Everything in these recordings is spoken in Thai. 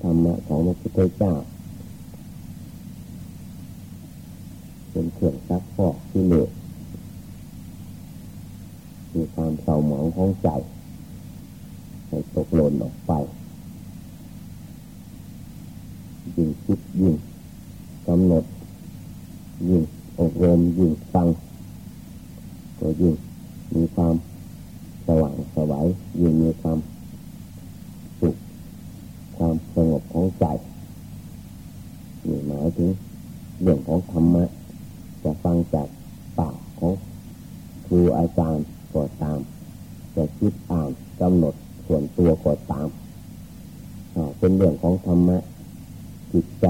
ธรรมะของพระพุทธเจ้า เป็นเครื่องซักฟอกที่เหลือมีความเศร้าหมองของใจให้ตกหล่นออกไปยิ่งคิดยิ่งกำหนด ยิ่งอบรมยิ่งฟังก็ยิ่งมีความสว่างสวัยยิ่งมีความสุขความสงบของ ใจนี่หมายถึงเรื่องของธรรมะจะฟังจากปากของครูอาจารย์ก็ตาม จะคิดอ่านกำหนดส่วนตัวก็ตามเป็นเรื่องของธรรมะจิตใจ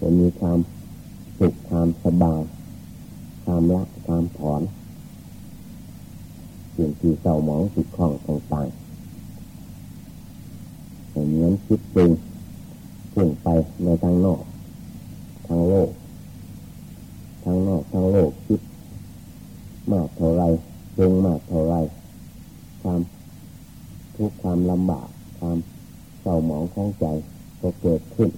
จะมีความสุขความสบายความละความถอนสิ่งที่เศร้าหมองติดข้องต่างๆเหมือนคิดจริง พุ่งไปในทางนอกทางโลก ทางนอกทางโลกคิดมากเท่าไรจงมากเท่าไรความทุกข์ความลำบากความเศร้าหมองของใจก็เกิดขึ้น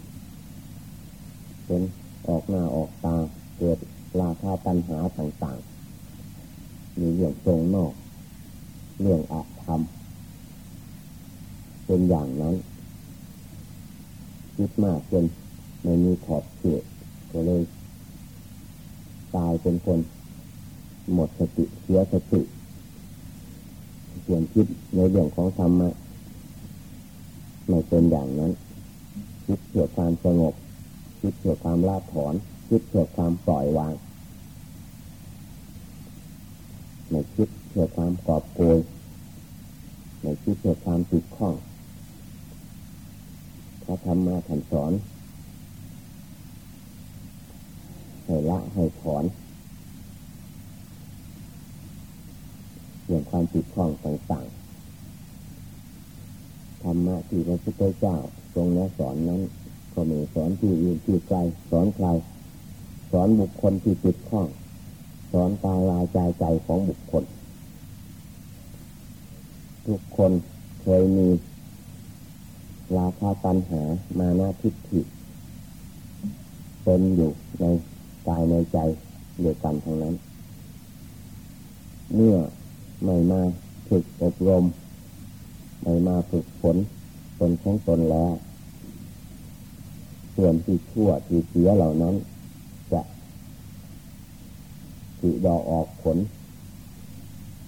เป็นออกหน้าออกตาเกิดราคาปัญหาต่างๆ มีเรื่องตรงนอก เรื่องอาธรรมเป็นอย่างนั้น คิดมากจนไม่มีขอบเขตก็เลยตายเป็นคน หมดสติเสียสติเกี่ยนคิดในเรื่องของธรรมะไม่เป็นอย่างนั้น คิดเพื่อความสงบ คิดเพื่อความละถอน คิดเพื่อความปล่อยวางไม่คิดเพื่อความกอบโกยไม่คิดเพื่อความติดข้อง ระธรรมาท่านสอนให้ละให้ถอนเรื่องความติดข้องต่างๆธรรมะที่พระพุทธเจ้าทรงแนะสอนนั้นก็ม่สอนที่อื่นที่ไกลสอนใครสอนบุคคลที่ติดข้อง สอนตาลายใจใจของบุคคล ทุกคนเคยมี ราคาปัญหามาหน้าทิฏฐิเป็นอยู่ในกายในใจเดียวกันทั้งนั้น เมื่อไม่มาฝึกอบรม ไม่มาฝึกฝนตนของตนแล้ว ส่วนที่ชั่วที่เสียเหล่านั้น จะติดอกออกผล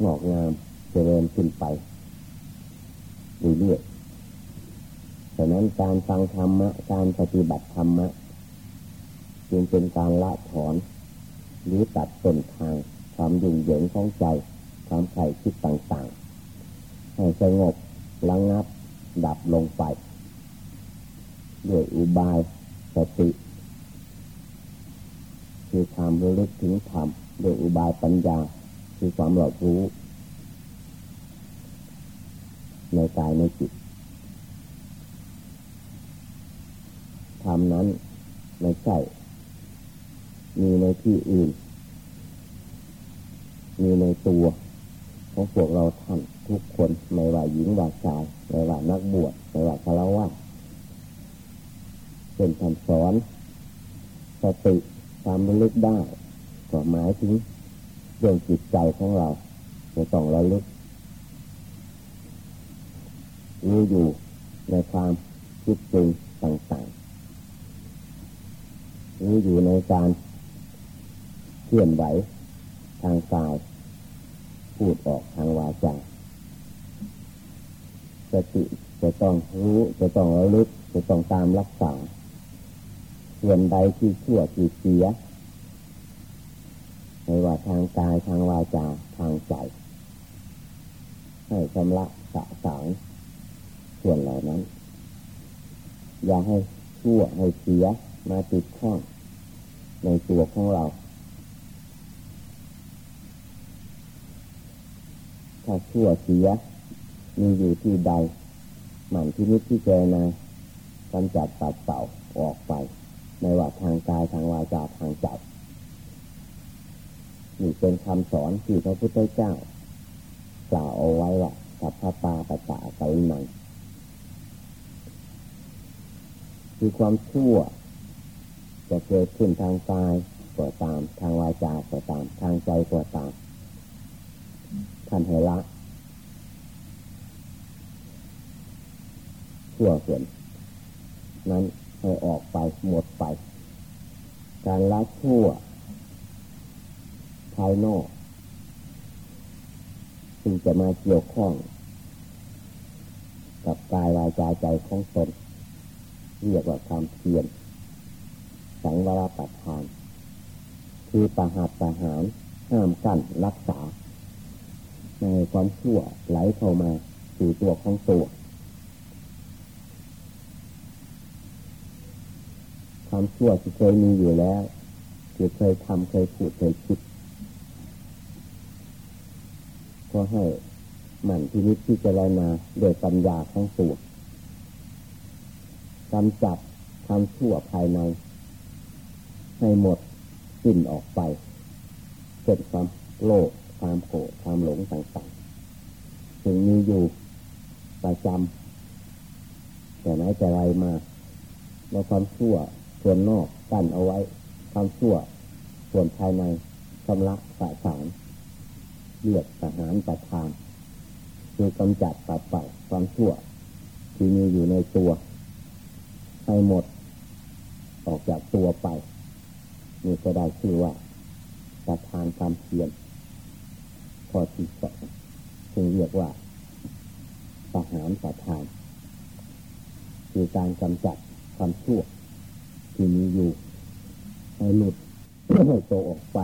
งอกงามเจริญขึ้นไปเรื่อยๆะนั้นการฟังธรรมะ การปฏิบัติธรรมะจึงเป็นการละถอน หรือตัดต้นทางความยุ่งเหยิงของใจ ความไข่คิดต่างๆ ให้สงบระงับ ดับลงไปด้วยอุบายสติคือความรู้ลึกถึงธรรมด้วยอุบายปัญญา คือความหลอกรู้ ในกายในจิต ธรรมนั้นไม่ใช่มีในที่อื่น มีในตัวของพวกเราท่านทุกคนไม่ว่าหญิงว่าชายไม่ว่านักบวชไม่ว่าคารวะเป็นคำสอนสติความระลึกได้ก็หมายถึงเรื่องจิตใจของเราจะต้องระลึกรู้อยู่ในความคิดจริงต่างๆ รู้อยู่ในการเคลื่อนไหวทางกาย พูดออกทางวาจาสติจะต้องรู้จะต้องระลึกจะต้องตามรักษาส่วนใดที่ชั่วที่เสียไม่ว่าทางกายทางวาจาทางใจ ให้ชำระสะสางส่วนเหล่านั้น อย่าให้ชั่วให้เสียมาติดข้อง ในตัวของเรา ถ้าชั่วเสีย มีอยู่ที่ใด หมั่นที่นิพที่เจนากำจัดตัดเต่าออกไป ในว่าทางกายทางวาจาทางใจนี่เป็นคำสอนที่พระพุทธเจ้ากล่าวเอาไว้ว่าสัพพปาปะตะไสนังคือความชั่ว จะเกิดขึ้นทางกายก็ตาม ทางวาจาก็ตาม ทางใจก็ตามท่านให้ละชั่วส่วนนั้นให้ออกไปหมดไป การละชั่วภายนอกจึงจะมาเกี่ยวข้อง กับกายวาจาใจของตนเรียกว่าความเพียร สังวรปัฏฐาน คือประหัตประหารห้ามกั้นรักษา ในความชั่วไหลเข้ามาสู่ตัวของตัวความชั่วที่เคยมีอยู่แล้วที่เคยทำเคยพูดเคยคิดก็ให้หมั่นพินิจที่จะรณาโดยปัญญาของตัวกำจัดความชั่วภายใน ให้หมดสิ้นออกไปเกิดความโลภความโกรธความหลงต่างๆถึงมีอยู่ประจำแต่ไหนแต่ไรมาในความชั่วส่วนนอกกั้นเอาไว้ ความชั่วส่วนภายในชำระสะสารเลือดทหารประทาน คือกำจัดปัดเป่าความชั่ว ที่มีอยู่ในตัว ให้หมด ออกจากตัวไป นี่ก็ได้ชื่อว่าประทานความเพียรข้อที่สองจึงเรียกว่าทหารประทาน คือการกำจัดความชั่ว ที่มีอยู่ให้หลุดให้โตออกไป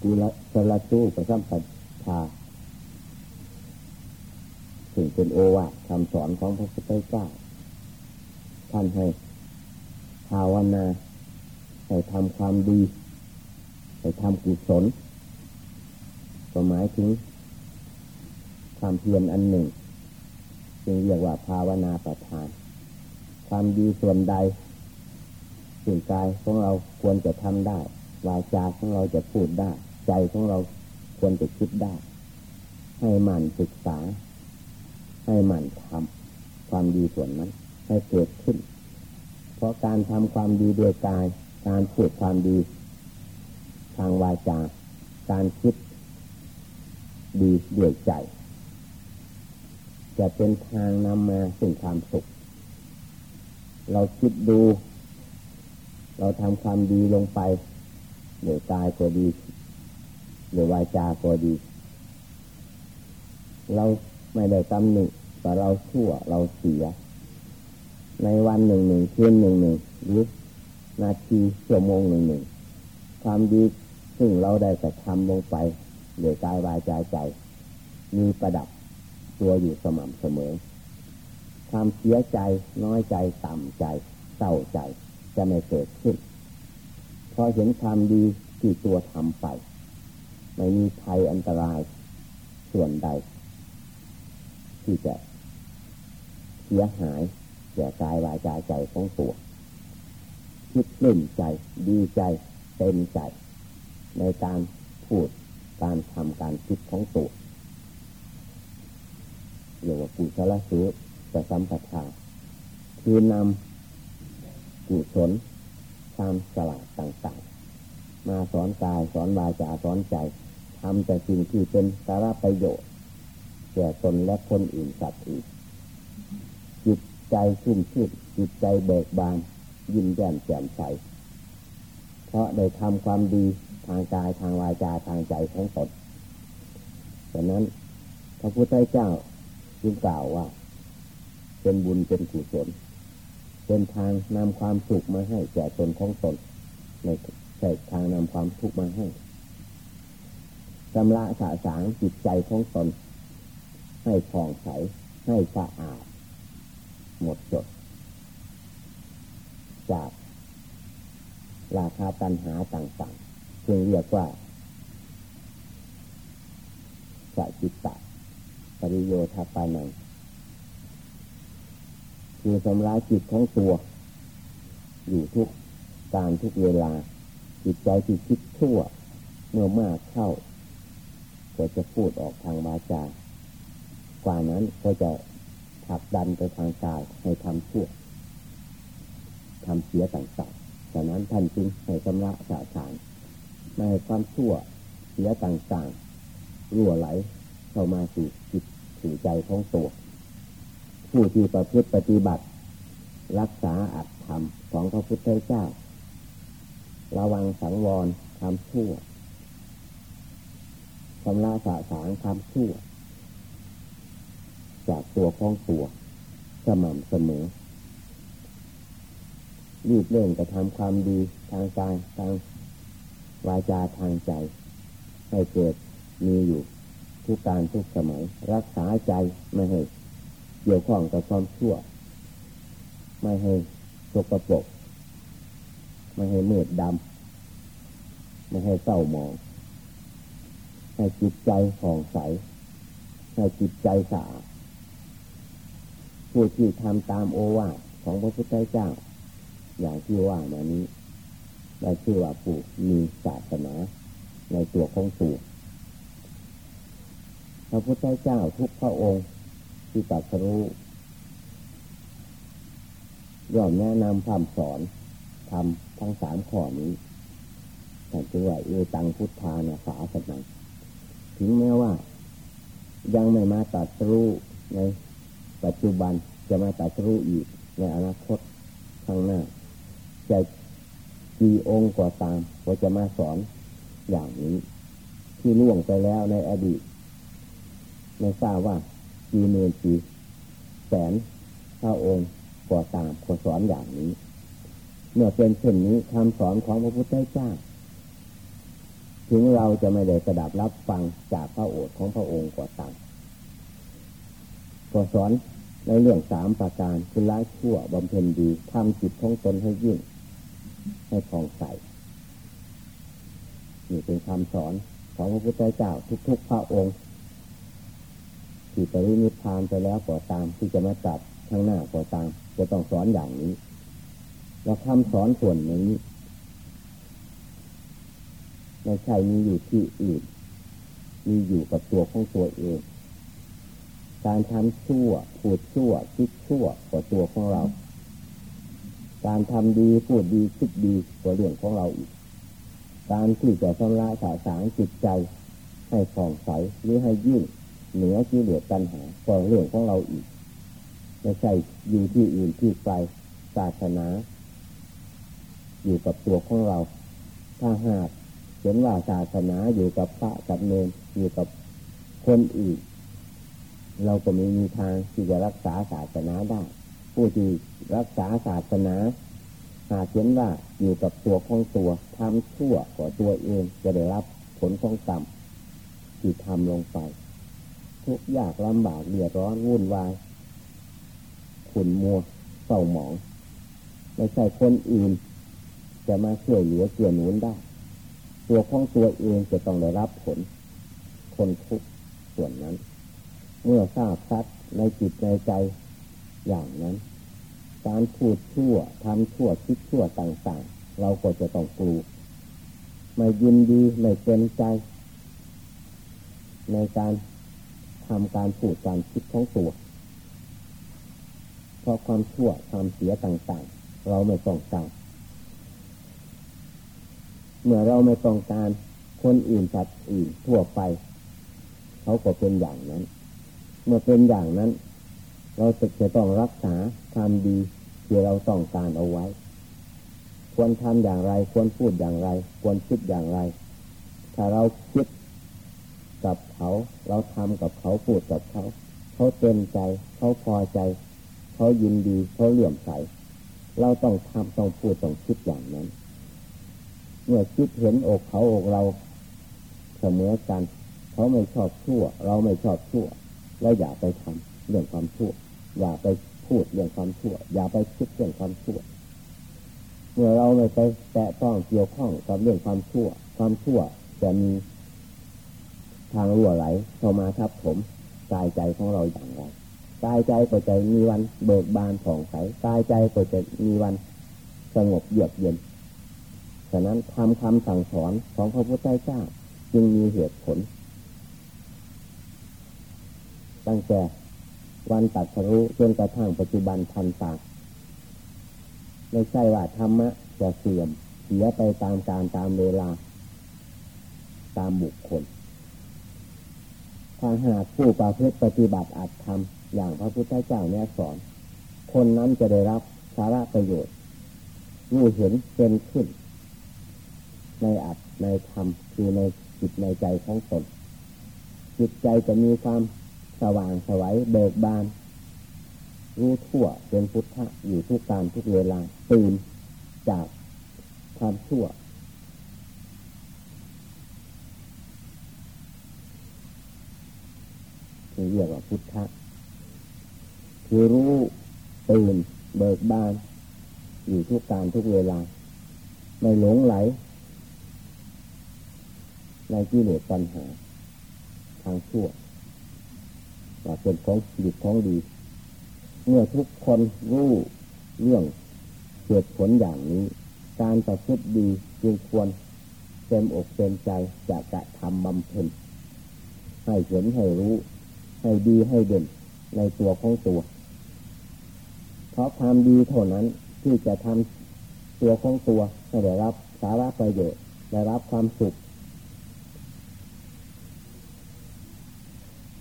กุลสละตู้ประสัมปัชาถึงเป็นโอวาทคำสอนของพระพุทธเจ้าท่านให้ภาวนา ให้ทำความดี ให้ทำกุศลก็หมายถึงความเพียรอันหนึ่ง จึงเรียกว่าภาวนาประทาน ความดีส่วนใดส่วนกายของเราควรจะทำได้ วาจาของเราจะพูดได้ ใจของเราควรจะคิดได้ ให้หมั่นศึกษา ให้หมั่นทำความดีส่วนนั้น ให้เกิดขึ้น เพราะการทำความดีด้วยกาย การพูดความดี ทางวาจาการคิดดีด้วยใจ จะเป็นทางนำมาซึ่งความสุข เราคิดดู เราทำความดีลงไปหรือกายก็ดีหรือวาจาก็ดี เราไม่ได้ตำหนิแต่เราชั่วเราเสีย ในวันหนึ่งหนึ่งคืนหนึ่งหนึ่งหรือ นาทีชั่วโมงหนึ่งหนึ่งความดีซึ่งเราได้แต่ทำลงไปหรือกายวาจาใจ มีประดับตัวอยู่สม่ำเสมอ ความเสียใจน้อยใจต่ำใจเศร้าใจจะไม่เกิดขึ้นพอเห็นความดีที่ตัวทำไป ไม่มีภัยอันตรายส่วนใด ที่จะเสียหายแก่กายวาจาใจของตัว คิดเล่นใจดีใจเต็มใจ ในการพูดการทำการคิดของตัวเรียกว่ากุศลสูตรจะสัมปทาคือนำกุศลความฉลาดต่างๆ มาสอนกายสอนวาจาสอนใจทำแต่สิ่งที่เป็นสาระประโยชน์แก่ตนและคนอื่นสัตว์อื่นจิตใจชุ่มชื่นจิตใจเบิกบาน ยิ้มแย้มแจ่มใส เพราะได้ทำความดีทางกายทางวาจาทางใจของตนดังนั้นพระพุทธเจ้าจึงกล่าวว่า เป็นบุญเป็นกุศลเป็นทางนำความสุขมาให้แก่ตนของตนในใช่ทางนำความทุกข์มาให้ชำระสะสางจิตใจของตนให้ผ่องใสให้สะอาด หมดจด จากราคาตัญหาต่างๆซึ่งเรียกว่าสัจิตตะปริโยธาปานังคือสำระจิตของตัว อยู่ทุกการทุกเวลา จิตใจที่คิดชั่ว เมื่อมากเข้า ก็จะพูดออกทางวาจากว่านั้นก็จะผลักดันไปทางกายให้ทำชั่ว ทำเสียต่างๆฉะนั้นท่านจึงให้ชำระสาสารไม่ให้ความชั่วเสียต่างๆรั่วไหลเข้ามาสู่จิตสู่ใจของตัวผู้ที่ประพฤติปฏิบัติ รักษาอัตธรรมของพระพุทธเจ้า ระวังสังวรทำชั่วชำระสาสางทำชั่ว จากตัวของตัวสม่ำเสมอ รีบเร่งกระทำความดีทางกายทางวาจาทางใจ ให้เกิดมีอยู่ ทุกการทุกสมัย รักษาใจไม่ให้เกี่ยวข้องกับความชั่ว ไม่ให้สกปรกไม่ให้มืดดำไม่ให้เศร้าหมอง ให้จิตใจผ่องใส ให้จิตใจสะอาดผู้ที่ทำตามโอวาทของพระพุทธเจ้า อย่างที่ว่ามานี้ได้ชื่อว่าผู้มีศาสนาในตัวของตัวพระพุทธเจ้าทุกพระองค์ที่ตรัสรู้ย่อมแนะนำคำสอนทำทั้งสามข้อนี้แต่จึงว่าเอตังพุทธานาสาสนังถึงแม้ว่า ยังไม่มาตัดรู้ในปัจจุบันจะมาตัดรู้อีกในอนาคตข้างหน้า จะกี่องค์ก็ตามก็จะมาสอนอย่างนี้ ที่ล่วงไปแล้วในอดีตไม่ทราบว่ากี่หมื่นกี่แสนพระองค์ก็ตามก็สอนอย่างนี้ เมื่อเป็นเช่นนี้คำสอนของพระพุทธเจ้าถึงเราจะไม่ได้กระดับรับฟังจากพระโอษฐ์ของพระองค์ก็ตามก็สอนในเรื่องสามประการคือละชั่วบำเพ็ญดีทำจิตของตนให้ยิ่ง ให้ผ่องใสนี่เป็นคำสอนของพระพุทธเจ้าทุกๆพระองค์ที่ปรินิพพานไปแล้วก็ตามที่จะมาจับข้างหน้าก็ตาม จะต้องสอนอย่างนี้แล้วคำสอนส่วนนี้ไม่ใช่มีอยู่ที่อื่น มีอยู่กับตัวของตัวเอง การทำชั่ว พูดชั่ว คิดชั่วกับตัวของเรา การทำดีพูดดีคิดดีกับเรื่องของเราอีก การที่จะชำระสาสางจิตใจ ให้ผ่องใสหรือให้ยิ่งเหนือที่เหลือปัญหาก็เรื่องของเราอีกไม่ใช่อยู่ที่อื่นที่ไกลศาสนา อยู่กับตัวของเรา ถ้าหากเห็นว่าศาสนาอยู่กับพระกับเนรอยู่กับคนอื่น เราก็ไม่มีทางที่จะรักษาศาสนาได้ ผู้ที่รักษาศาสนาหากเห็นว่าอยู่กับตัวของตัวทำชั่วก่อตัวเองจะได้รับผลของกรรมที่ทำลงไป ทุกยากลำบากเดือดร้อนวุ่นวายขุนมัวเศร้าหมองไม่ใช่คนอื่น จะมาช่วยเหลือเกี่ยหนุนได้ ตัวของตัวเองจะต้องได้รับผล คนทุกส่วนนั้น เมื่อทราบชัดในจิตในใจ อย่างนั้น การพูดชั่วทำชั่วคิดชั่วต่างๆ เราก็จะต้องกลัวไม่ยินดีไม่เป็นใจ ในการทำการพูดการคิดของตัวเพราะความชั่วความเสียต่างๆ เราไม่ต้องการเมื่อเราไม่ต้องการคนอื่นสัตว์อื่นทั่วไป เขาก็เป็นอย่างนั้น เมื่อเป็นอย่างนั้น เราจะจะต้องรักษาทำดีที่เราต้องการเอาไว้ ควรทำอย่างไร ควรพูดอย่างไร ควรคิดอย่างไร ถ้าเราคิดกับเขา เราทำกับเขาพูดกับเขา เขาเต็มใจ เขาพอใจ เขายินดีเขาเหลื่อมใสเราต้องทำต้องพูดต้องคิดอย่างนั้น เมื่อคิดเห็นอกเขาอกเราเสมอกัน เขาไม่ชอบชั่ว เราไม่ชอบชั่วแล้วอย่าไปทำ เรื่องความชั่ว อย่าไปพูดเรื่องความชั่ว อย่าไปคิดเรื่องความชั่ว เมื่อเราไม่ไปแตะต้องเกี่ยวข้องกับเรื่องความชั่ว ความชั่วจะมีทางรั่วไหลเข้ามาทับผมกายใจของเราอย่างไรกายใจก็จะมีวันเบิกบานผ่องใสกายใจก็จะมีวันสงบเยือกเย็นฉะนั้นทำคำสั่งสอนของพระพุทธเจ้าจึงมีเหตุผล ตั้งแต่ วันตัดสรู้จนกระทั่งปัจจุบันทันตาไม่ใช่ว่าธรรมะจะเสื่อมเสียไปตามการตามเวลา ตามบุคคลถ้าหากผู้ประพฤติปฏิบัติอาจทำอย่างพระพุทธเจ้าเนี่ยสอน คนนั้นจะได้รับสาระประโยชน์รู้เห็นเป็นขึ้น ในอัตในธรรมคือในจิตในใจของตนจิตใจจะมีความ สว่างสวัยเบิกบาน รู้ทั่วเป็นพุทธะอยู่ทุกการทุกเวลาตื่นจากความชั่วเรียกว่าพุทธะคือรู้ตื่นเบิกบาน อยู่ทุกการทุกเวลา ไม่หลงไหลในกิเลสปัญหา ทางชั่ว ว่าเป็นของดีของดี เมื่อทุกคนรู้เรื่องเหตุผลอย่างนี้ การประพฤติดีจึงควรเต็มอกเต็มใจจะกระทำบำเพ็ญให้เห็นให้รู้ ให้ดีให้เด่นในตัวของตัว เพราะความดีเท่านั้นที่จะทำตัวของตัวให้ได้รับสาระประโยชน์ได้รับความสุข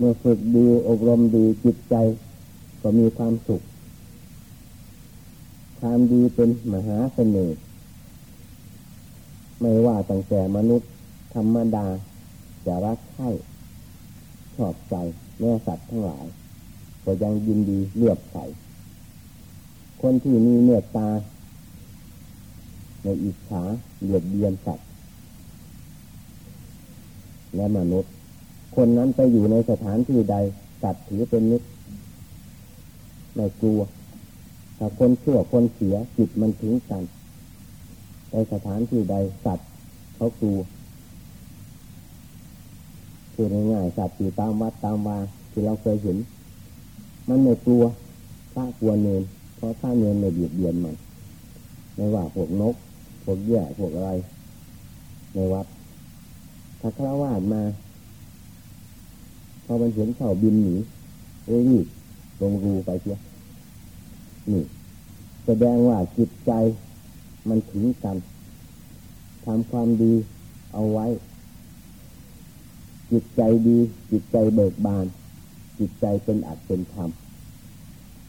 เมื่อฝึกดีอบรมดีจิตใจ ก็มีความสุข ความดีเป็นมหาเสน่ห์ไม่ว่าตั้งแต่มนุษย์ธรรมดา จะรักใคร่ชอบใจแม่สัตว์ทั้งหลาย ก็ยังยินดีเลือบใส่คนที่มีเมตตา ในอิจฉาเลียดเบียนสัตว์ และมนุษย์ คนนั้นไปอยู่ในสถานที่ใดสัตว์ถือเป็นมิตรไม่กลัวถ้าคนชั่วคนเสียจิตมันถึงกันในสถานที่ใดสัตว์เขากลัวคือง่ายๆสัตว์อยู่ตามวัดตามวาที่เราเคยเห็น มันไม่กลัวพระกลัวเนินเพราะพระเนินไม่เบียดเบียนมันไม่ว่าพวกนกพวกแย่พวกอะไร ในวัดถ้าฆราวาสมา อมันเห็นเขาบินหนีรีบลงรูไปเชียนี่แสดงว่าจิตใจมันถึงกันทำความดีเอาไว้ จิตใจดีจิตใจเบิกบาน จิตใจเป็นอัตเป็นธรรม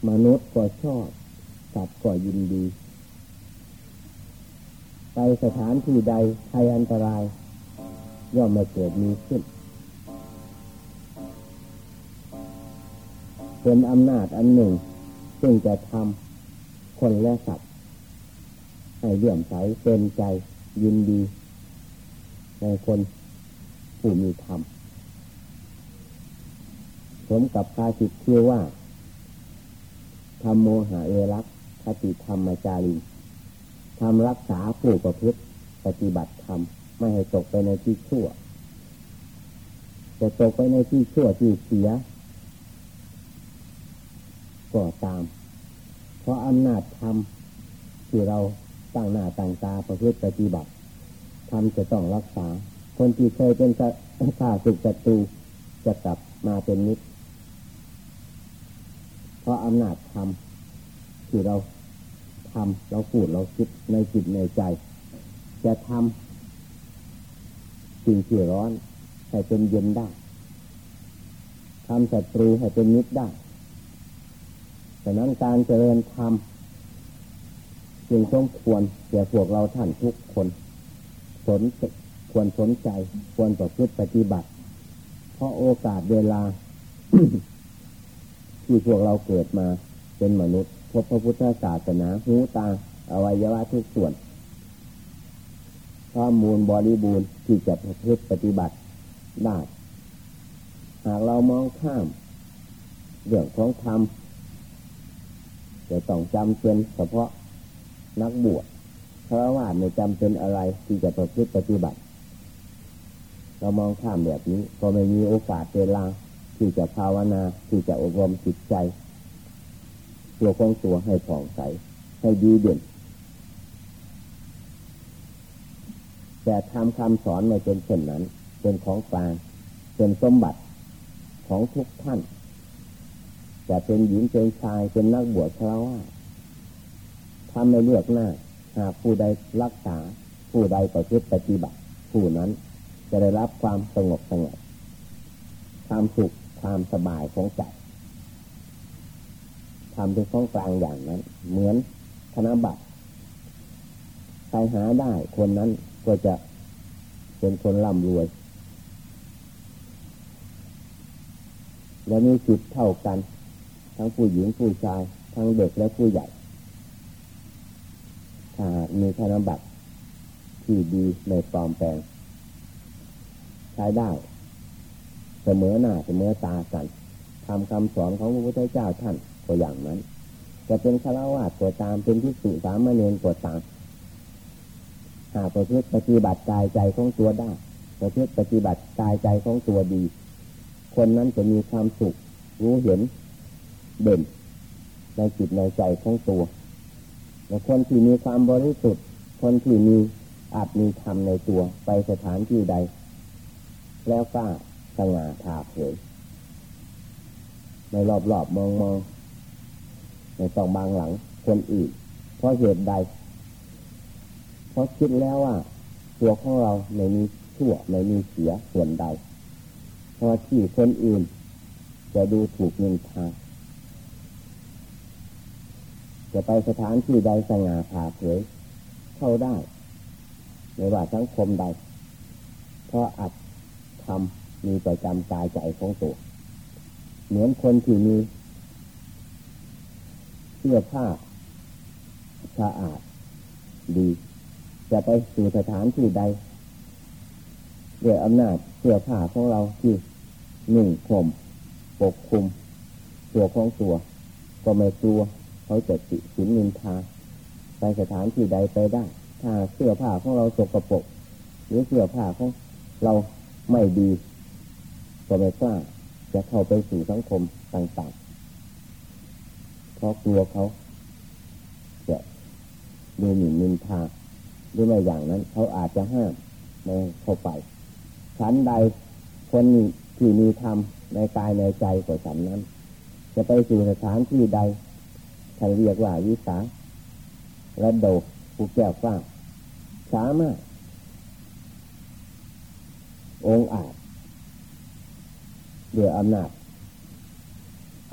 มนุษย์ก็ชอบสัตว์ก็ยินดี ไปสถานที่ใดภัยอันตราย ย่อมไม่เกิดมีขึ้น เป็นอำนาจอันหนึ่ง ซึ่งจะทำคนและสัตว์ให้เลื่อมใสเป็นใจยินดี ในคนผู้มีธรรมสมกับคาสิทชื่อว่าธรรมโมหะเอรักคติธรรมจารีทำรักษาผู้ประพฤติปฏิบัติธรรมไม่ให้ตกไปในที่ชั่วจะตกไปในที่ชั่วที่เสีย ก็ตาม เพราะอำนาจธรรมที่เราตั้งหน้าตั้งตาประพฤติปฏิบัติธรรมจะต้องรักษา คนที่เคยเป็นข้าศึกศัตรูจะกลับมาเป็นมิตร เพราะอำนาจธรรมที่เราทำเราพูดเราคิดในจิตในใจ จะทำสิ่งที่ร้อนให้เป็นเย็นได้ทำศัตรูให้เป็นมิตรได้ ดังนั้นการเจริญธรรมจึงต้องควรแก่พวกเราท่านทุกคนสนควรสนใจ ควรประพฤติปฏิบัติ เพราะโอกาสเวลา ที่พวกเราเกิดมาเป็นมนุษย์ พบพระพุทธศาสนาหูตาอวัยวะทุกส่วน ข้อมูลบริบูรณ์ที่จะประพฤติปฏิบัติได้ หากเรามองข้าม เรื่องของธรรม จะต้องจำเป็นเฉพาะนักบวชเพราะว่าไม่จำเป็นอะไรที่จะประพฤติปฏิบัติ เรามองข้ามแบบนี้ ก็ไม่มีโอกาสเวลาที่จะภาวนาที่จะอบรมจิตใจ ตัวของตัวให้ผ่องใส ให้ดีเด่นแต่ทำคำสอนไม่เป็นเช่นนั้น เป็นของกลางเป็นสมบัติของทุกท่าน จะเป็นหญิงเป็นชายเป็นนักบวชคราวาททำไม่เลือกหน้า หากผู้ใดรักษา ผู้ใดประพฤติปฏิบัติ ผู้นั้นจะได้รับความสงบสงบความสุขความสบายของใจทำเป็นของกลางอย่างนั้น เหมือนธนบัตรใครหาได้คนนั้นก็จะเป็นคนร่ำรวย และมีสิทธิ์เท่ากัน ทั้งผู้หญิงผู้ชาย ทั้งเด็กและผู้ใหญ่ถ้ามีธนบัตรที่ดีในปลอมแปลง ใช้ได้ เสมอหน้าเสมอตากันทำคำสอนของพระพุทธเจ้าท่านก็อย่างนั้น จะเป็นฆราวาสตัวตามเป็นที่สุสามเณรตัวตามหากประพฤติปฏิบัติกายใจของตัวได้ประพฤติปฏิบัติกายใจของตัวดี คนนั้นจะมีความสุขรู้เห็น เด่น ในจิตในใจของตัวคนที่มีความบริสุทธิ์ คนที่มีอาจมีธรรมในตัวไปสถานที่ใด แล้วก็สง่าผ่าเผยในรอบๆมองมองในตองบางหลังคนอื่นเพราะเหตุใด เพราะคิดแล้วว่า ตัวของเราไม่มีชั่วไม่มีเสียส่วนใดเพราะที่คนอื่น จะดูถูกนินทา จะไปสถานที่ใดสง่าผ่าเผยเข้าได้ไม่ว่าสังคมใด เพราะอัดทำมีประจำกายใจของตัว เหมือนคนที่มีเสื้อผ้าสะอาดดี จะไปสู่สถานที่ใดด้วยอำนาจเสื้อผ้าของเราที่หนึ่งข่มปกคุม ตัวของตัว ก็ไม่ตัว เขาจะติสินนินทาไปสถานที่ใดไปได้ ถ้าเสื้อผ้าของเราสกปรกหรือเสื้อผ้าของเราไม่ดีก็ไม่กล้าจะเข้าไปสู่สังคมต่างๆเพราะกลัวเขาจะดูหมิ่นนินทาหรือไม่อย่างนั้น เขาอาจจะห้ามไม่เข้าไปฉันใดคนที่มีธรรมในกายในใจกว่าฉันนั้น จะไปสู่สถานที่ใด ใครเรียกว่าวิสาและโดผู้แก้วฟ้าสามารถ องอาจเดืออำนาจ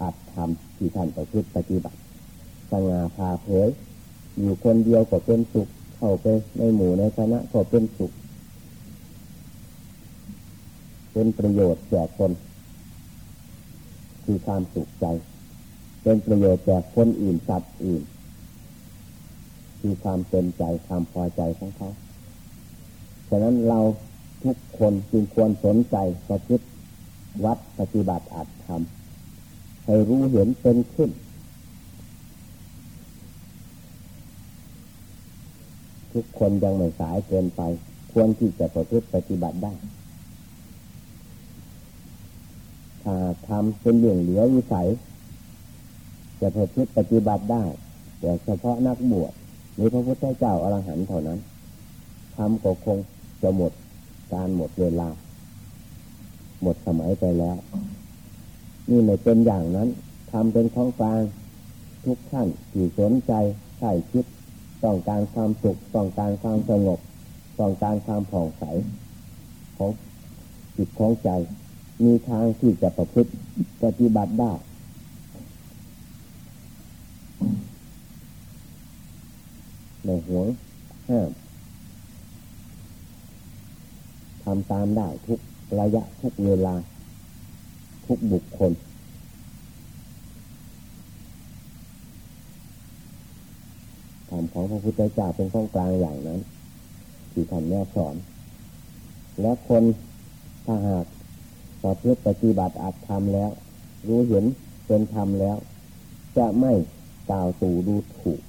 อาจทำที่ท่านประพฤติปฏิบัติสง่าพาเผย อยู่คนเดียวก็เป็นสุข เข้าไปในหมู่ในคณะก็เป็นสุข เป็นประโยชน์แก่คน คือความสุขใจ เป็นประโยชน์แก่คนอื่นสัตว์อื่น คือความเต็มใจความพอใจของเขาฉะนั้นเราทุกคนจึงควรสนใจประพฤติวัดปฏิบัติอาจทำให้รู้เห็นเป็นขึ้น ทุกคนยังไม่สายเกินไป ควรที่จะประพฤติปฏิบัติได้ถ้าทำเป็นเรื่องเหลือวิสัย จะประพฤติปฏิบัติได้ แต่เฉพาะนักบวชหรือพระพุทธเจ้าอรหันต์เท่านั้นทำก็คงจะหมดการหมดเวลา หมดสมัยไปแล้ว นี่ไม่เป็นอย่างนั้นทำเป็นของกลางทุกท่านที่สนใจใช่คิด ต้องการความสุขต้องการความสงบต้องการความผ่องใสของจิตของใจ มีทางที่จะประพฤติปฏิบัติได้ ในหวงห้ามทำตามได้ทุกระยะทุกเวลา ทุกบุคคล ธรรมของพระพุทธเจ้าเป็นข้องกลางอย่างนั้นที่ท่านแนะสอน และคนถ้าหากต่อเพื่อปฏิบัติอาจทำแล้ว รู้เห็นเป็นธรรมแล้ว จะไม่กล่าวตู่ดูถูก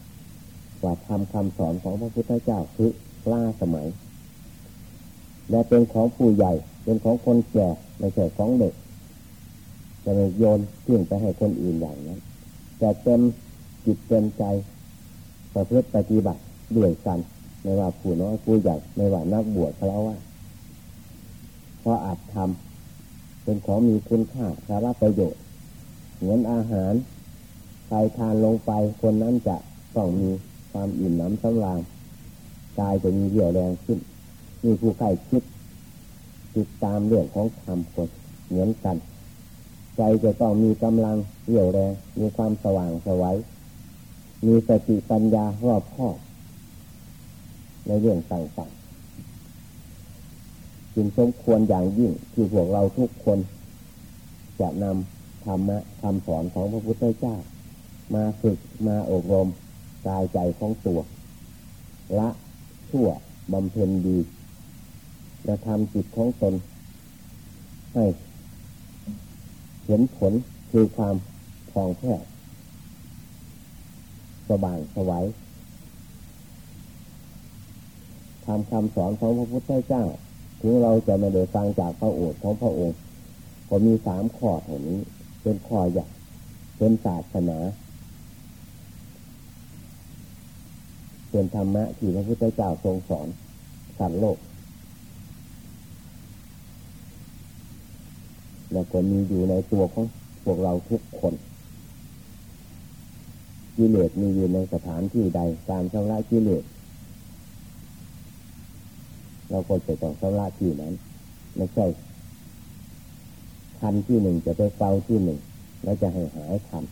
ว่าทำคำสอนของพระพุทธเจ้าคือล่าสมัย และเป็นของผู้ใหญ่เป็นของคนแก่ไม่ใช่ของเด็กจะไม่โยนเที่ยงไปให้คนอื่นอย่างนั้นจะเต็มจิตเต็มใจประพฤติปฏิบัติด้วยกันไม่ว่าผู้น้อยผู้ใหญ่ไม่ว่านักบวชเขาว่าเพราะอาจทำเป็นของมีคุณค่าสาระประโยชน์เหมือนอาหารใครทานลงไปคนนั้นจะต้องมี ความอิ่มหนำสำราญกายจะมีเรี่ยวแรงขึ้นมีผู้ใกล้คิดติดตามเรื่องของธรรมกดเหมือนกัน ใจจะต้องมีกำลังเรี่ยวแรงมีความสว่างสวัยมีสติปัญญารอบคอบในเรื่องต่างๆจึงสมควรอย่างยิ่งที่พวกเราทุกคน จะนำธรรมะคำสอนของพระพุทธเจ้า มาฝึกมาอบรม กายใจของตัว ละชั่วบำเพ็ญดีและทำจิตของตน ให้เห็นผลคือความทองแท้สบายสวัยทำคำสอนของพระพุทธเจ้า ถึงเราจะไม่ได้ฟังจากพระโอษฐ์ของพระองค์ก็มีสามข้อเท่านี้ เป็นข้อใหญ่เป็นศาสนา เป็นธรรมะที่พระพุทธเจ้าทรงสอนสัตว์โลก และก็มีอยู่ในตัวของพวกเราทุกคนกิเลสมีอยู่ในสถานที่ใดการชำระกิเลสเราก็จะต้องชำระที่นั้นไม่ใช่ทันที่หนึ่งจะไปเฝ้าที่หนึ่ง แล้วจะให้หายทัน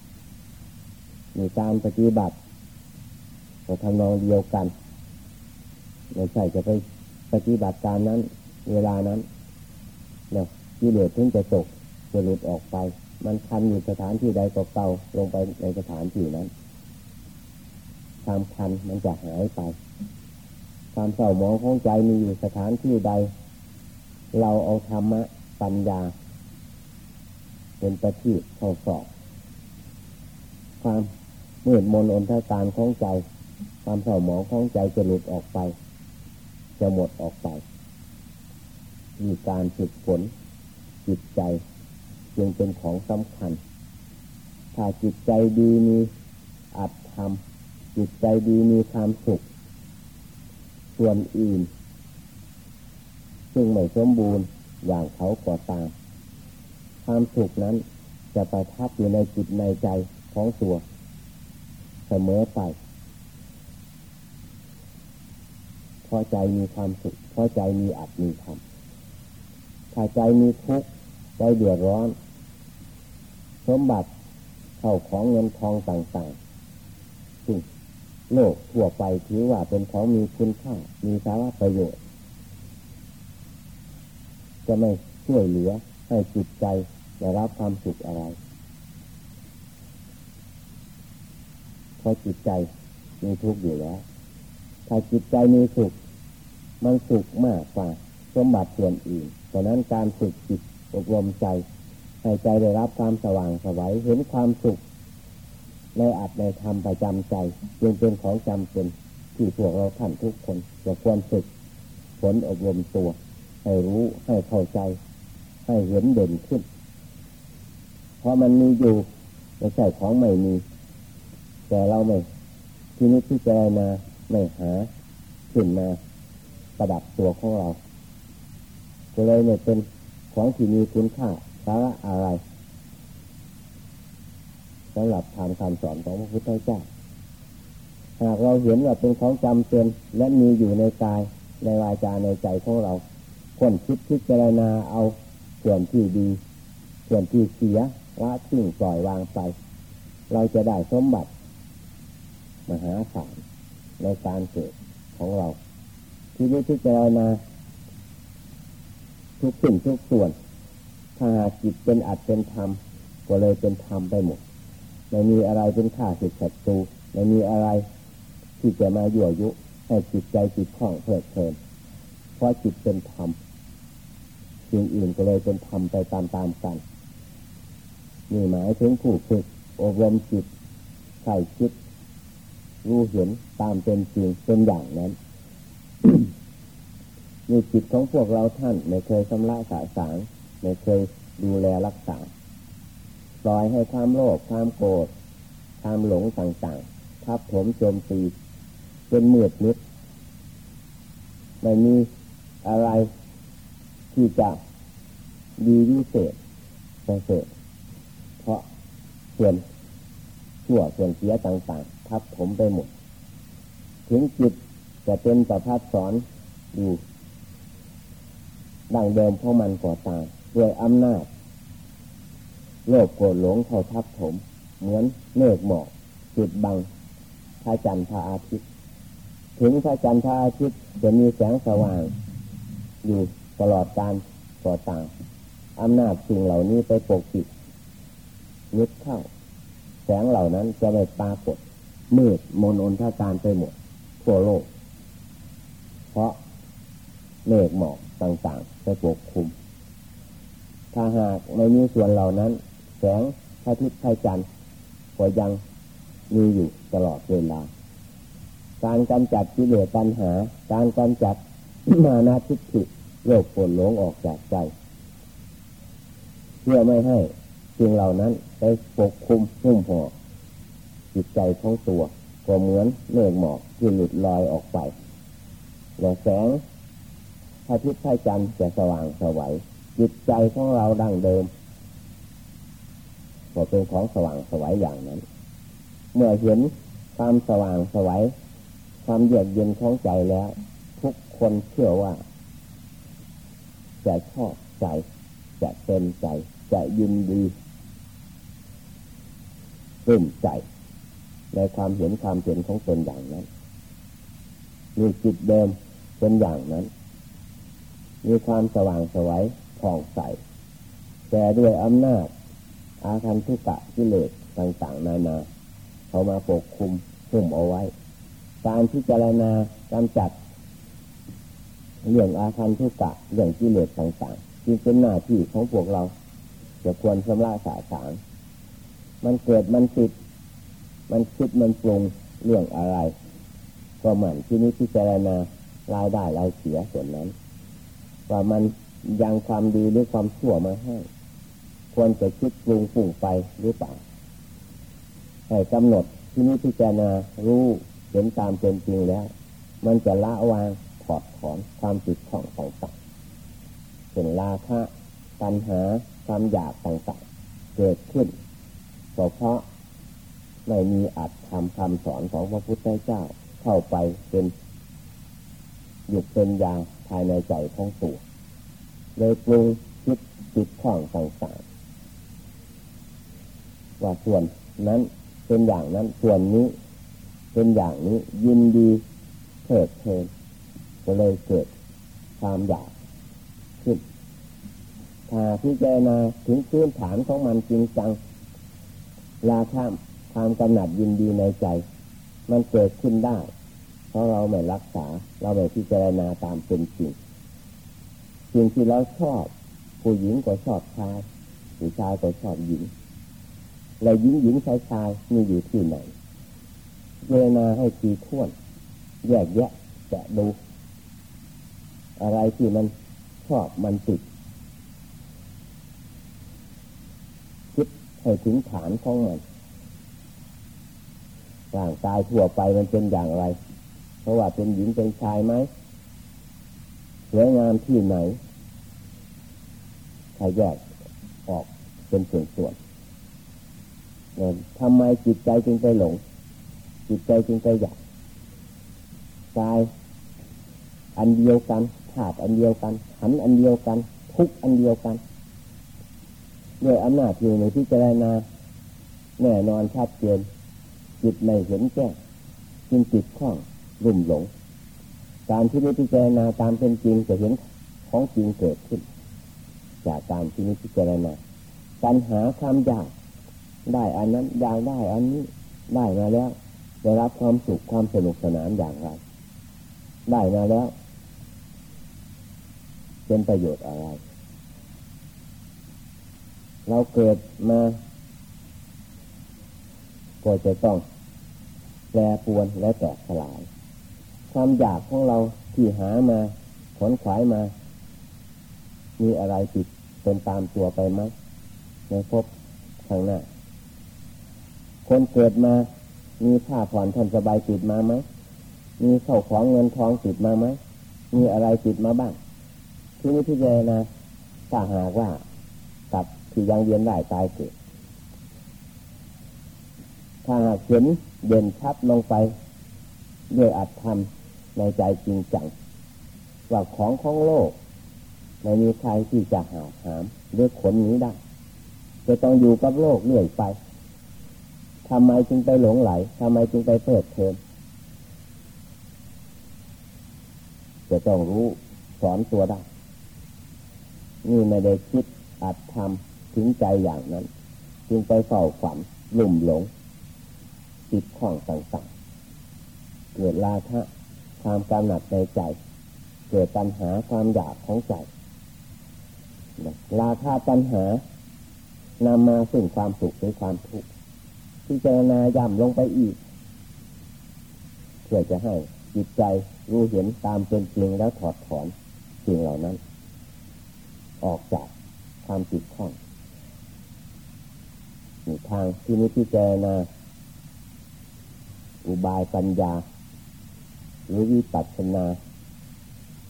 มีการปฏิบัติ ก็ทำนองเดียวกันไม่ใช่จะไปปฏิบัติการนั้น เวลานั้นเนี่ยกิเลสถึงจะตกจะหลุดออกไป มันคันอยู่สถานที่ใดก็เกาลงไปในสถานที่นั้นความคันมันจะหายไป ความเศร้ามองของใจมีอยู่สถานที่ใด เราเอาธรรมะปัญญา เป็นประทีปเข้าสอบความมืดมนอนทการของใจ ความเศร้าหมองของใจจะหลุดออกไป จะหมดออกไปมีการฝึกฝนจิตใจจึงเป็นของสำคัญ ถ้าจิตใจดีมีอัตธรรมจิตใจดีมีความสุข ส่วนอื่น ซึ่งไม่สมบูรณ์อย่างเขาก่อตาม ความสุขนั้นจะประทับอยู่ในจิตในใจของตัว เสมอไป พอใจมีความสุขพอใจมีอัตมีธรรมถ้าใจมีทุกข์ใจเดือดร้อน สมบัติเข้าของเงินทองต่างๆซึ่งโลกทั่วไปถือว่าเป็นของมีคุณค่า มีสาระประโยชน์ จะไม่ช่วยเหลือให้จิตใจได้รับความสุขอะไรเพราะจิตใจมีทุกข์อยู่แล้ว ถ้าจิตใจมีสุข มันสุขมากกว่าสมบัติส่วนอื่นเพราะนั้นการฝึกจิตอบรมใจให้ใจได้รับความสว่างสวัยเห็นความสุข ในอัดในธรรมประจำใจจึงเป็นของจำเป็นที่พวกเราท่านทุกคนจะควรฝึกฝนอบรมตัว ให้รู้ให้เข้าใจ ให้เห็นเด่นขึ้น เพราะมันมีอยู่ไม่ใช่ของไม่มี แต่เราไม่ที่นี้ที่เจนา ไม่หาขึ้นมาประดับตัวของเราก็เลยไม่ยเป็นของที่มีคุณค่าสาระอะไรสำหรับทำคำสอนของพระพุทธเจ้าหากเราเห็นว่าเป็นของจำเป็นและมีอยู่ในกายในวาจาในใจของเราคนคิดพิจารณาเอาส่วนที่ดี ส่วนที่เสียละทิ้งปล่อยวางไป เราจะได้สมบัติ มหาศาล ในการเกิดของเรา ที่นี้พิจารณาทุกสิ่งทุกส่วน ถ้าจิตเป็นอัดเป็นธรรมก็เลยเป็นธรรมไปหมดไม่มีอะไรเป็นข้าศึกศัตรูไม่มีอะไรที่จะมายั่วยุให้จิตใจจิตคล่องเพลิดเพลิน เพราะจิตเป็นธรรมสิ่งอื่นก็เลยเป็นธรรมไปตามๆกันนี่หมายถึงผู้ฝึกอบรมจิตใส่คิด รู้เห็นตามเป็นจริงเป็นอย่างนั้นมีจิตของพวกเราท่านไม่เคยชำระสาสางไม่เคยดูแลรักษาปล่อยให้ความโลภความโกรธความหลงต่างๆทับถมโจมตีเป็นมืดมิดไม่มีอะไรที่จะดีวิเศษประเสริฐเพราะส่วนชั่วส่วนเสียต่างๆ ทับถมไปหมด ถึงจิตจะเป็นประพัดสอนอยู่ดังเดิมเพราะมันก่อตามด้วยอำนาจ โลภโกรธหลงเข้าทับถมเหมือนเมฆหมอกปิดบังพระจันทร์พระอาทิตย์ ถึงพระจันทร์พระอาทิตย์จะมีแสงสว่าง อยู่ตลอดการก่อตามอำนาจสิ่งเหล่านี้ไปปกปิดนิดเข้า แสงเหล่านั้นจะไม่ปรากฏ มืดมนอนท่าการไปหมดทั่วโลก เพราะเมฆหมอกต่างๆไปปกคลุม ถ้าหากไม่มีส่วนเหล่านั้น แสงพระอาทิตย์พระจันทร์ก็ยังมีอยู่ตลอดเวลา การกำจัดกิเลสปัญหา การกำจัดมานาทิฏฐิโลกปวดหลงออกจากใจ เพื่อไม่ให้สิ่งเหล่านั้นไปปกคลุมหุ้มห่อ จิตใจของตัว ก็เหมือนเมฆหมอกที่หลุดลอยออกไปและแสงพระอาทิตย์พระจันทร์จะสว่างสวัยจิตใจของเราดั้งเดิมก็เป็นของสว่างสวัยอย่างนั้น เมื่อเห็นความสว่างสวัยความเยือกเย็นของใจแล้ว ทุกคนเชื่อว่า จะชอบใจ จะเต็มใจ จะยินดีปลื้มใจ ในความเห็นความเห็นของตนอย่างนั้น มีจิตเดิมเป็นอย่างนั้น มีความสว่างสวัยผ่องใส แต่ด้วยอำนาจ อาคันทุกะกิเลสต่างๆนานา เขามาปกคุมหุ้มเอาไว้ การที่เจรณากำจัด เรื่องอาคันทุกะเรื่องกิเลสต่างๆจึงเป็นหน้าที่ของพวกเราจะควรชำระสาสางมันเกิดมันติด มันคิดมันปรุงเรื่องอะไร ก็เหมือนที่นี้พิจารณารายได้รายเสียส่วนนั้น ว่ามันยังความดีหรือความชั่วมาให้ ควรจะคิดปรุงฝุ่งไปหรือเปล่าให้กำหนดที่นี้พิจารณารู้เห็นตามเป็นจริงแล้ว มันจะละวางถอดถอนความติดของต่างๆเป็นราคะปัญหาความอยากต่างๆเกิดขึ้นเพราะ ไม่มีอัดทำคำสอนของพระพุทธเจ้าเข้าไปเป็นหยุดเป็นยางภายในใจของตัวเลยปรุงคิดติดข้องต่างๆว่าส่วนนั้นเป็นอย่างนั้นส่วนนี้ เป็นอย่างนี้ยินดีเพิดเพลินก็เลยเกิดความอยากขึ้นถ้าพิจารณาถึงพื้นฐานของมันจริงจังราคา ความกำหนัดยินดีในใจ มันเกิดขึ้นได้ เพราะเราไม่รักษา เราไม่พิจารณาตามเป็นจริงสิ่งที่เราชอบ ผู้หญิงก็ชอบชายผู้ชายก็ชอบหญิง แล้วหญิงหญิงชายชายมีอยู่ที่ไหนเวนาให้ทีท่วน แยกแยะจะดู อะไรที่มันชอบมันติดคิดให้ถึงฐานของมัน ร่างกายทั่วไปมันเป็นอย่างไร เพราะว่าเป็นหญิงเป็นชายไหมสวยงามที่ไหนถ้าแยกออกเป็นส่วนๆทำไมจิตใจจึงไปหลง จิตใจจึงไปอยากกายอันเดียวกันธาตุอันเดียวกันขันอันเดียวกัน ทุกอันเดียวกันด้วยอำนาจที่ในที่เจรณาแน่นอนชัดเจน จิตไม่เห็นแก้จึงจิตข้องรุ่มหลง การที่นิพพานาตามเป็นจริงจะเห็นของจริงเกิดขึ้น จากการที่นิพพานาปัญหาความอยากได้อันนั้นอยากได้อันนี้ได้มาแล้วได้รับความสุขความสนุกสนานอย่างไร ได้มาแล้ว เป็นประโยชน์อะไร เราเกิดมา ก็จะต้องแปรปวนและแตกสลาย ความอยากของเราที่หามาขนขวายมา มีอะไรติดเป็นตามตัวไปไหมในพบข้างหน้า คนเกิดมามีผ้าผ่อนทนสบายติดมาไหม มีเข้าของเงินทองติดมาไหม มีอะไรติดมาบ้าง ที่นี้พี่เจนะถ้าหากว่ากับที่ยังเวียนได้ตายเกิด ถ้าหากเห็นเด่นชัดลงไป ด้วยอัตธรรมในใจจริงจังว่าของของโลกไม่มีใครที่จะหาหามด้วยขนนี้ได้จะต้องอยู่กับโลกเรื่อยไปทำไมจึงไปหลงไหลทำไมจึงไปเพลิดเพลินจะต้องรู้สอนตัวได้ นี่ไม่ได้คิดอัดทำถึงใจอย่างนั้น จึงไปเฝ้าฝันลุ่มหลง ติดข้องต่างๆ เกิดราคะความกำหนัดในใจ เกิดปัญหาความอยากของใจราคาปัญหานำมาซึ่งความสุขหรือความทุกข์ที่เจรณาย่ำลงไปอีก เพื่อจะให้จิตใจรู้เห็นตามเป็นจริงแล้วถอดถอนสิ่งเหล่านั้น ออกจากความติดข้องทางที่นี้ที่เจรณา อุบายปัญญา หรือวิปัสสนา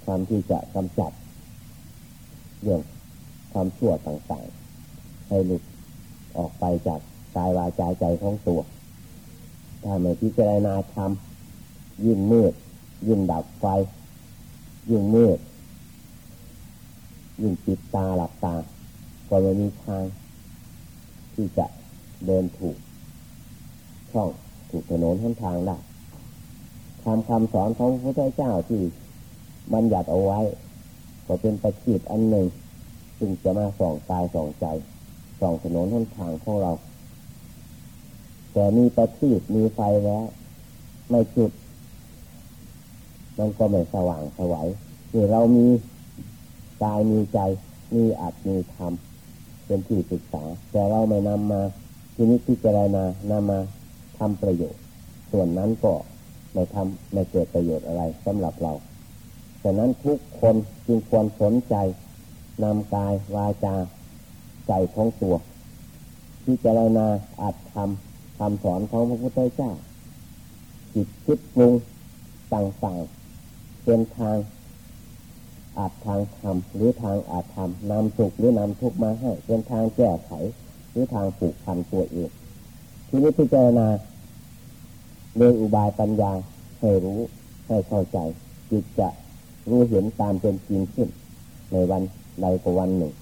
ความที่จะกำจัดเรื่องความชั่วต่างๆ ให้หลุดออกไปจากกายวาจาใจของตัว ถ้าไม่พิจารณาทำยิ่งมืด ยิ่งดับไฟ ยิ่งมืด ยิ่งปิดตาหลับตาก็ไม่มีทางที่จะเดินถูกช่อง ถูกถนนท้นทางได้คำคำสอนของพระเจ้าที่บัญญัติเอาไว้ ก็เป็นประทีปอันหนึ่งจึงจะมาส่องกายส่องใจส่องถนนท้นทางของเรา แต่มีประทีปมีไฟแล้ว ไม่จุด มันก็ไม่สว่างสวัยนี่เรามีกายมีใจ มีอัตมีธรรมเป็นที่ศึกษา แต่เราไม่นำมาที่นี้พิจารณานำมา ทำประโยชน์ ส่วนนั้นก็ไม่ทำไม่เกิดประโยชน์อะไรสำหรับเราฉะนั้นทุกคนจึงควรสนใจนำกายวาจาใจของตัวพิจรณาอัดทำคำสอนของพระพุทธเจ้าจิตคิดปรุงต่างๆเป็นทางอาจทางธรรมหรือทางอาจธรรมนำสุขหรือนำทุกข์มาให้เป็นทางแก้ไข หรือทางผูกพันตัวเอง ทีนี้พิจารณาโดยอุบายปัญญาให้รู้ให้เข้าใจจิตจะรู้เห็นตามเป็นจริงขึ้น ในวันใดก็วันหนึ่ง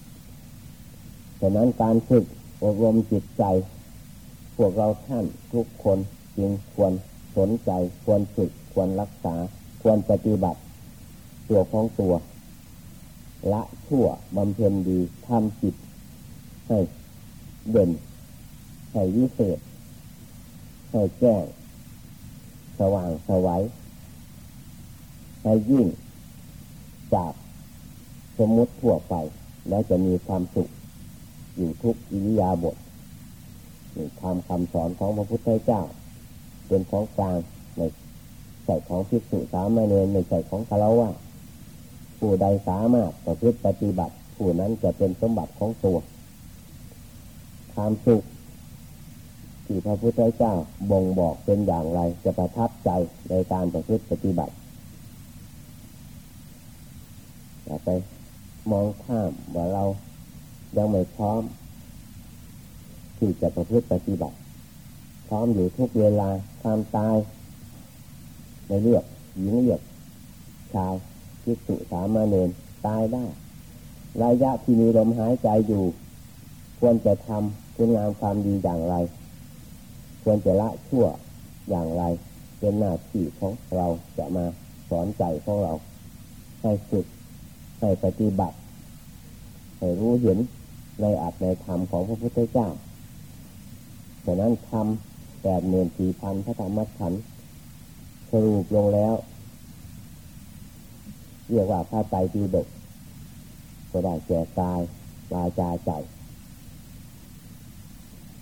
ฉะนั้นการฝึกอบรมจิตใจ พวกเราท่านทุกคนจึงควรสนใจ ควรฝึก ควรรักษา ควรปฏิบัติ ตัวของตัว ละชั่วบำเพ็ญดีทำจิตให้เด่นให้วิเศษ ให้แจ้ง สว่างสวัยให้ยิ่ง จากสมมติทั่วไป แล้วจะมีความสุข อยู่ทุกอิริยาบถนี่ทำคำสอนของพระพุทธเจ้า เป็นของกลางในใส่ของภิกษุสามเณรในใส่ของคารวะผู้ใดสามารถประพฤติปฏิบัติ ผู้นั้นจะเป็นสมบัติของตัวความสุข ที่พระพุทธเจ้าบ่งบอกเป็นอย่างไร จะประทับใจในการประพฤติปฏิบัติอย่าไปมองข้ามว่าเรายังไม่พร้อม ที่จะประพฤติปฏิบัติ พร้อมอยู่ทุกเวลาความตายในเลือกหญิงเลือกชายพิสุสามาเนนตายได้ระยะที่มีลมหายใจอยู่ ควรจะทำคุณงามความดีอย่างไร ควรจะละชั่วอย่างไร เป็นหน้าที่ของเราจะมาสอนใจของเรา ให้ฝึกให้ปฏิบัติ ให้รู้เห็นในอัตในธรรมของพระพุทธเจ้าฉะนั้นทำแปดเมื่นสี่พันพระธรรมขันธ์สรุปลงแล้ว เรียกว่าพระไตรปิฎกก็ได้แก่กายวาจาใจ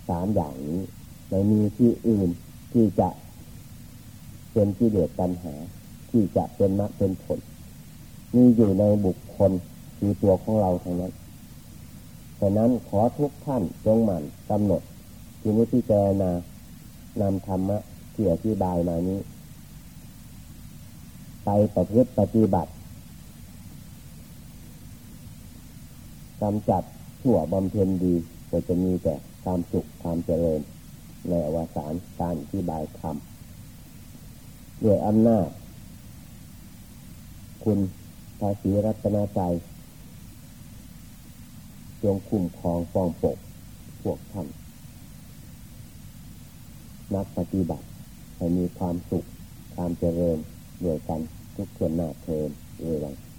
สามอย่างนี้ ไม่มีที่อื่นที่จะเป็นที่เดือดปัญหา ที่จะเป็นมรรคเป็นผลมีอยู่ในบุคคลคือตัวของเราทั้งนั้นฉะนั้นขอทุกท่านจงหมั่นกำหนดที่นิพิจารณานำธรรมะที่อธิบายมานี้ ไปประพฤติปฏิบัติกำจัดชั่วบำเพ็ญดีก็จะมีแต่ความสุขความเจริญ ในอวสานการอธิบายธรรมด้วยอำนาจ คุณภาษีรัตนาใจจงคุ้มครองป้องปก พวกท่าน นักปฏิบัติให้มีความสุข ความเจริญด้วยกันทุกส่วนหน้าเทินเอวัง